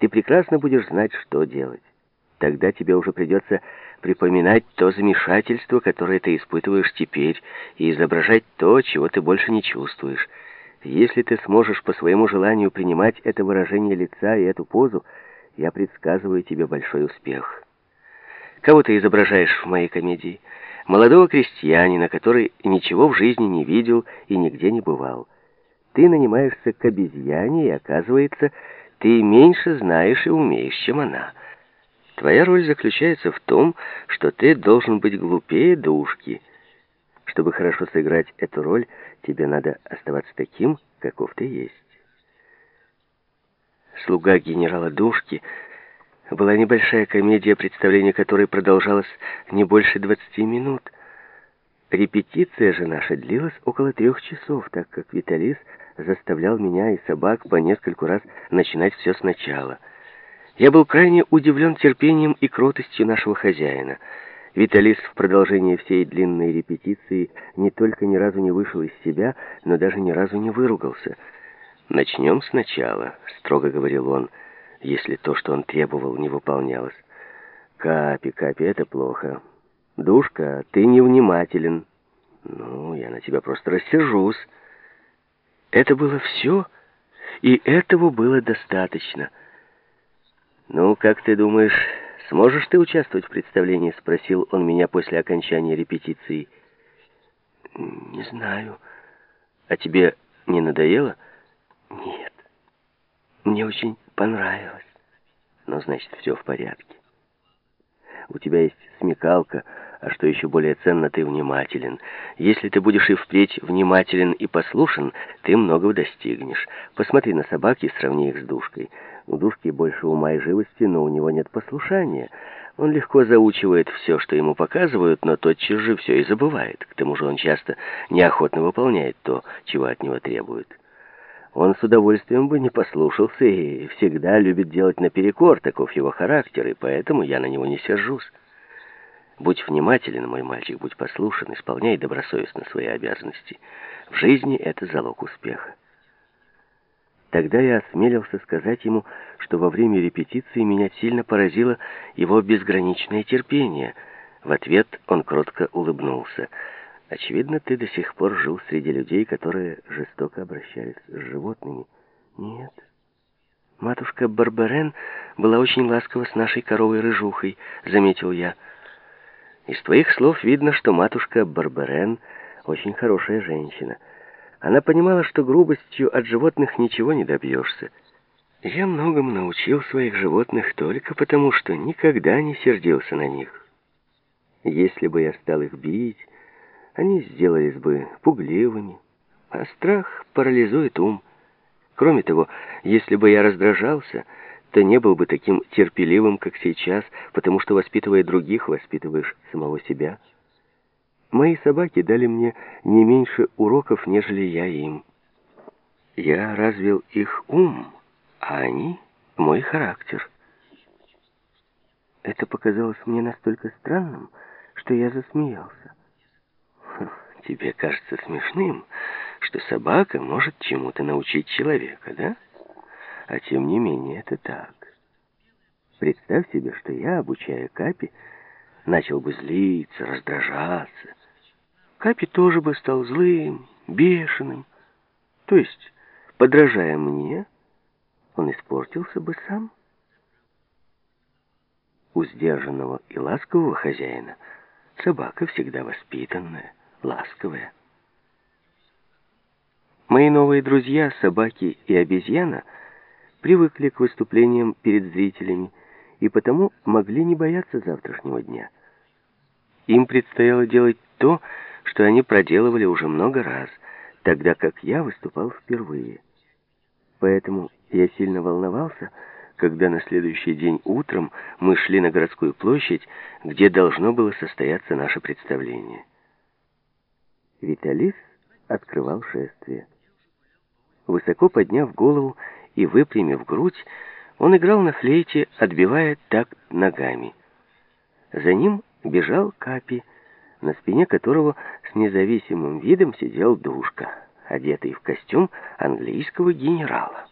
ты прекрасно будешь знать, что делать. Тогда тебе уже придется припоминать то замешательство, которое ты испытываешь теперь, и изображать то, чего ты больше не чувствуешь. Если ты сможешь по своему желанию принимать это выражение лица и эту позу, я предсказываю тебе большой успех. Кого ты изображаешь в моей комедии? Молодого крестьянина, который ничего в жизни не видел и нигде не бывал. Ты нанимаешься к обезьяне, и оказывается, ты меньше знаешь и умеешь, чем она. Твоя роль заключается в том, что ты должен быть глупее душки. Чтобы хорошо сыграть эту роль, тебе надо оставаться таким, каков ты есть. «Слуга генерала Душки» была небольшая комедия, представление которой продолжалось не больше 20 минут. Репетиция же наша длилась около трех часов, так как Виталис заставлял меня и собак по нескольку раз начинать все сначала. Я был крайне удивлен терпением и кротостью нашего хозяина. Виталис в продолжении всей длинной репетиции не только ни разу не вышел из себя, но даже ни разу не выругался. «Начнем сначала», — строго говорил он, если то, что он требовал, не выполнялось. «Капи, Капи, это плохо. Душка, ты невнимателен. Ну, я на тебя просто рассержусь». Это было все, и этого было достаточно. «Ну, как ты думаешь, сможешь ты участвовать в представлении?» — спросил он меня после окончания репетиции. «Не знаю. А тебе не надоело?» «Нет. Мне очень понравилось. Ну, значит, все в порядке. У тебя есть смекалка, а что еще более ценно, ты внимателен. Если ты будешь и впредь внимателен и послушен, ты многого достигнешь. Посмотри на собак и сравни их с душкой. У душки больше ума и живости, но у него нет послушания. Он легко заучивает все, что ему показывают, но тотчас же все и забывает. К тому же он часто неохотно выполняет то, чего от него требуют. Он с удовольствием бы не послушался и всегда любит делать наперекор, таков его характер, и поэтому я на него не сержусь. Будь внимателен, мой мальчик, будь послушен, исполняй добросовестно свои обязанности. В жизни это залог успеха. Тогда я осмелился сказать ему, что во время репетиции меня сильно поразило его безграничное терпение. В ответ он кротко улыбнулся. «Очевидно, ты до сих пор жил среди людей, которые жестоко обращались с животными». «Нет». «Матушка Барбарен была очень ласкова с нашей коровой-рыжухой», — заметил я. Из твоих слов видно, что матушка Барберен очень хорошая женщина. Она понимала, что грубостью от животных ничего не добьешься. Я многому научил своих животных только потому, что никогда не сердился на них. Если бы я стал их бить, они сделались бы пугливыми, а страх парализует ум. Кроме того, если бы я раздражался, то не был бы таким терпеливым, как сейчас, потому что, воспитывая других, воспитываешь самого себя. Мои собаки дали мне не меньше уроков, нежели я им. Я развил их ум, а они — мой характер. Это показалось мне настолько странным, что я засмеялся. Тебе кажется смешным, что собака может чему-то научить человека, да? А тем не менее это так. Представь себе, что я, обучая Капи, начал бы злиться, раздражаться. Капи тоже бы стал злым, бешеным. То есть, подражая мне, он испортился бы сам. У сдержанного и ласкового хозяина собака всегда воспитанная, ласковая. Мои новые друзья, собаки и обезьяна — привыкли к выступлениям перед зрителями и потому могли не бояться завтрашнего дня. Им предстояло делать то, что они проделывали уже много раз, тогда как я выступал впервые. Поэтому я сильно волновался, когда на следующий день утром мы шли на городскую площадь, где должно было состояться наше представление. Виталис открывал шествие. Высоко подняв голову и выпрямив грудь, он играл на флейте, отбивая такт ногами. За ним бежал Капи, на спине которого с независимым видом сидел Душка, одетый в костюм английского генерала.